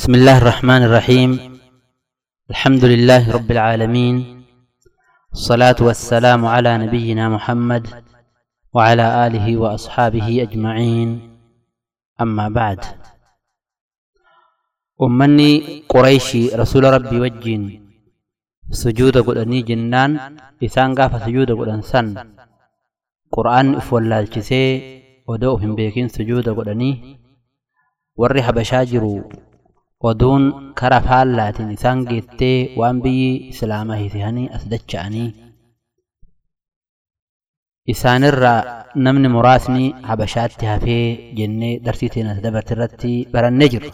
بسم الله الرحمن الرحيم. الحمد لله رب العالمين. الصلاة والسلام على نبينا محمد وعلى آله وأصحابه أجمعين. أما بعد. أمني قريشي رسول ربي وجين. سجود قلني جنان إسان قاف سجود قلن سن. قرآن إفوال الجسي ودوهم بيكين سجود قلني habashaa jiru oduun kara faallaatiin isaan geettee waan biyyi islaamaa hiisihanii as dacha'anii isaanirraa namni muraasni habashaatti hafee jennee darsiitiin as dabarte irratti barannee jiru.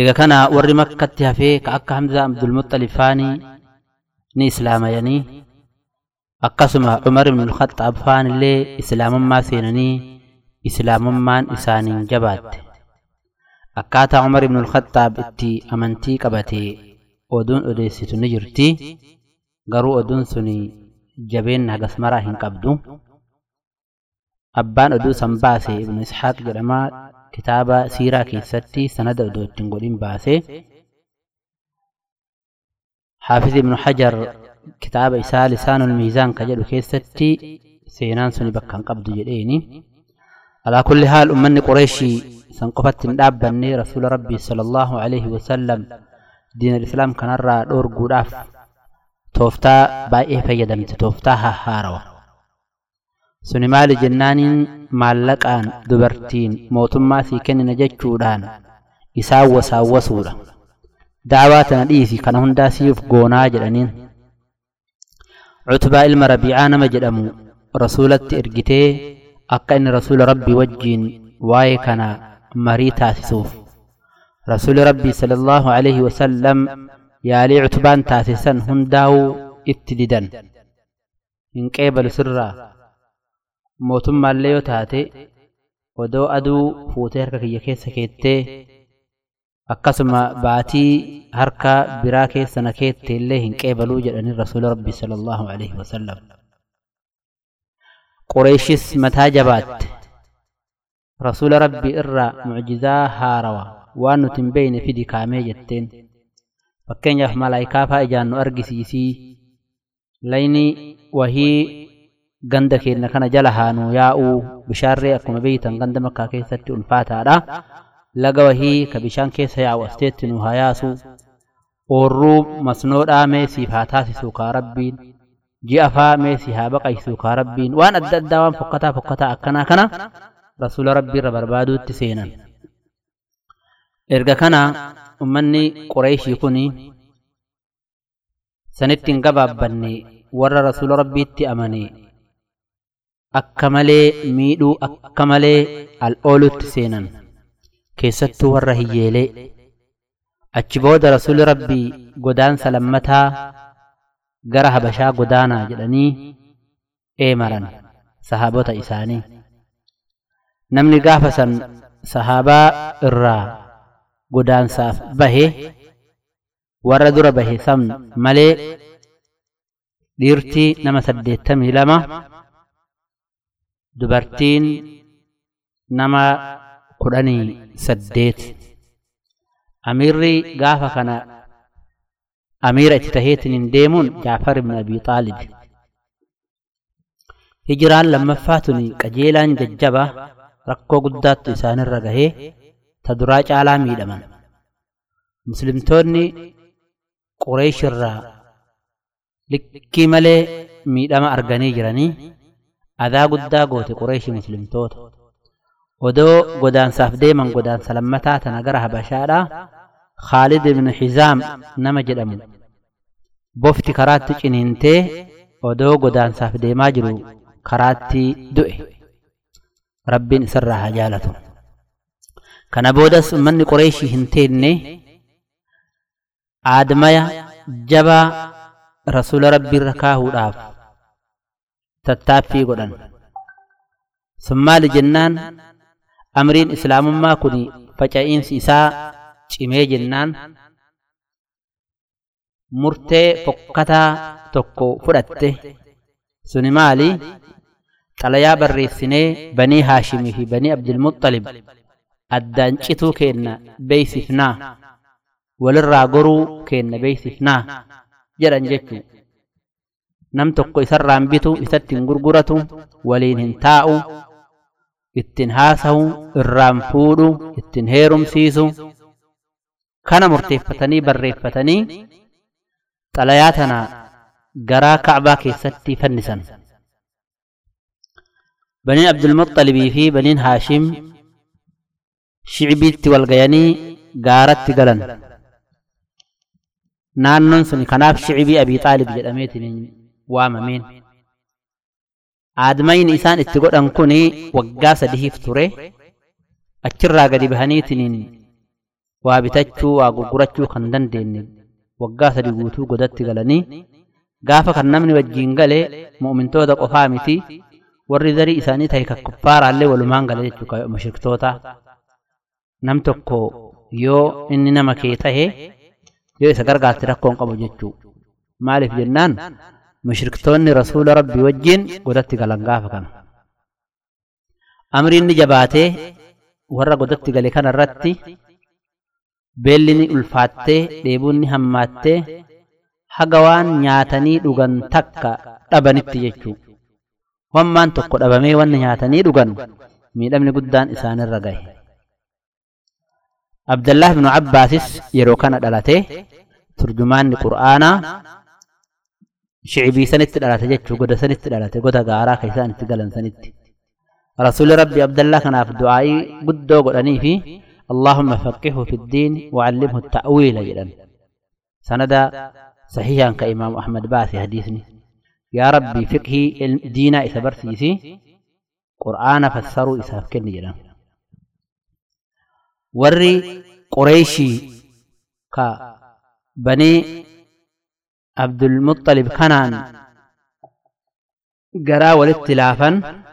Egaa kana warri makkatti hafee ka akka Hamza Abdulmuxxalifaanii ni islaamayanii akkasuma Umar ibn al-Khaxaab faan illee islaamummaa seenanii islaamummaan isaaniin jabaatte akkaataa umar ibn al-khattaab itti amantii qabatee oduun odeessitu ni jirti garuu oduun sun jabeen hagas maraa hin qabdu abbaan oduu san baase ibn ishaaq jedhamaa kitaaba siiraa keessatti sanada oduu ittiin godhin baase ibnu hajar kitaaba isaa lisaanul miizaan ka jedhu keessatti seenaan suni bakka hin qabdu jedheeni على كل حال أمني قريشي سنقفت دابني رسول ربي صلى الله عليه وسلم. دين الإسلام كان را دور قراف توفتا بايه فيدمت توفتا هاروا. سني مال جنان مالكان دبرتين موتما سيكن نججودان. إساو وساو وسورة دعواتنا ديسي كان هندا سيف قونا جلنين عتبا إلما ربيعان مجدمو. رسولة إرقتيه akka inni rasuula rabbii wajjiin waa'ee kana marii taasisuuf rasuuli rabbii sallallahu alaihi wasallam yaalii cutbaan taasisan hundaa'uu itti didan hin qeebalu sirraa mootummaallee yoo taate odoo aduu fuutee harka kiyya keessa keettee akkasuma baatii harka biraa keessa na keette illee hin qeebaluu jedhanii rasuula rabbii sallallahu alaihi wasallam قريشس متاجبات رسول ربي إرى معجزة هاروا. وانتن بين في دي كاميجتين فكين يحمى لايكافا إجان نؤرق سيسي ليني وهي غندكي نكنا جلهانو ياو بشاري أكما بيتا غندمكا كيستي أنفاتا را لغا وهي كبشان كيسي أو أستيتنو هاياسو ورو مسنور آمي سيفاتاسي سوكا ربين. Waan adda addaa waan fokkataa fokkataa akkanaa kana rasuula rabbii irra barbaaduutti seenan erga kana ummanni qureeshii kun sanitti hin gabaabbanne warra rasuula rabbiitti amane akka malee miidhuu akka malee al'oolutti seenan keessattuu warra hiyyeelee achi booda rasuuli rabbii godaansa lammataa gara habashaa godaanaa jedhanii eemaran sahaabota isaanii namni gaafa san sahaabaa irraa godaansaaf bahe warra dura bahe san malee dhiirtii nama saddeettamii lama dubartiin nama kudhanii saddeet amiirri gaafa kana amiira itti taheetiin hin deemuun jaafar ibn abii xaalib hijiraan lammaffaa tuni qajeelaan jajjaba rakkoo guddaattu isaanirra gahee ta duraa caalaa miidhaman muslimtoonni qureeshirraa likkii malee miidhama arganii jiranii adaa guddaa goote qureeshi muslimtoota odoo godaansaaf deeman godaansa lammataa tana gara habashaadhaa khaalid ibn hizaam nama jedhamu bofti karaatti ciniintee odoo godaansaaf deemaa jiru karaatti du'e rabbiin isarraa haa jaalatu kana boodas ummanni qureeshii hin teenne aadmaya jabaa rasuula rabbiirra kaahuudhaaf tattaaffii godhan sun maali jennaan amriin islaamummaa kun faca'iinsi isaa cimee jennaan murtee fokkataa tokko fudhatte suni maali xalayaa barreessinee banii haashimii fi banii abdilmuxalib addaan cituu keenna beeysifnaa walirraa goruu keenna beeysifnaa jedhan jechuu nam tokko isarraan bitu isatti hin gurguratu waliin hin taa'u ittiin haasawu irraan fuudhu ittiin heerumsiisu كان مرتف فتني بريف فتني طلياتنا جرا كعباك ستي فنسا. بنين عبد المطلب في بنين هاشم شعبيت والغياني غارت غلن نانن سن كناف شعبي أبي طالب جدميت من وامين آدمين انسان اتغدن كوني وغا سدي هفتوري اتشرا غدي بهنيتين waa bitachuu waa gurgurachuu kan dandeenye. Waggaa sadi guutuu godatti galanii gaafa kan namni wajjiin gale mu'mintoota qofaa miti. Warri zarii isaanii tahe kan kuffaaraallee walumaan gale jechuu mushriktoota. Nam tokko yoo inni nama kee tahe yoo isa gargaarte rakkoon qabu jechuu. Maaliif jennaan? Mushriktoonni rasuula rabbii wajjiin godatti galan gaafa kana. Amriin ni jabaatee warra godatti gale kana irratti beelli ni ulfaattee dheebuun hammaattee haga waan nyaatanii dhugan takka dhabanitti jechuu wammaan tokko dhabamee wanni nyaatanii dhugan miidhamni guddaan isaanirra gahe abdallah ibnu abbaasis yeroo kana dhalatee turjumaanni qur'aanaa shicbii sanitti dhalate jechuu goda sanitti dhalate goda gaaraa ka itti galan rasuuli rabbi abdallah kanaaf du'aa'ii guddoo godhanii fi اللهم فقهه في الدين وعلمه التأويل جدا سند صحيحا كإمام أحمد باسي حديثني يا ربي فقهي دينا إسا برسيسي قرآن فسروا إسا فكني جدا وري قريشي كا بني عبد المطلب كنان قرا والاتلافا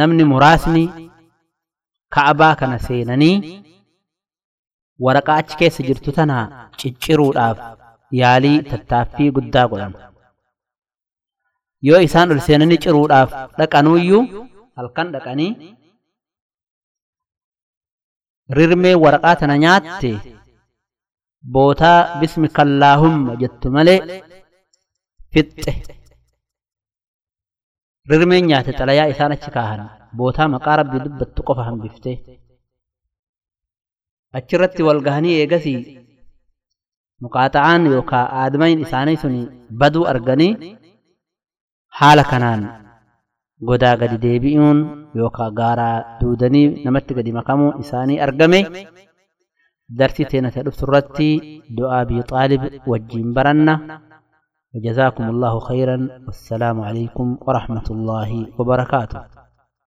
namni muraasni ka'abaa kana seenanii waraqaa achi keessa jirtu tana cicciruudhaaf yaalii tattaaffii guddaa godhan yoo isaan ol seenanii ciruudhaaf dhaqanuuyyuu halkan dhaqanii rirmee waraqaa tana nyaatte bootaa bismikallaahumma jettu malee fixxe rirmeen nyaate xalayaa isaan achi kaahan. Bootaa maqaa rabbii dubbattu qofa hambiftee achirratti wal gahanii eegasii muqaaxa'aan yookaa aadmayin isaanii sun baduu arganii haala kanaan godaa gadi deebi'uun yookaa gaaraa duudanii namatti gadi makamuu isaanii argame. Darsii teenata dhufturratti du'aa bii xaalib wajjiin baranna وجزاكم الله خيرا. والسلام عليكم ورحمة الله وبركاته.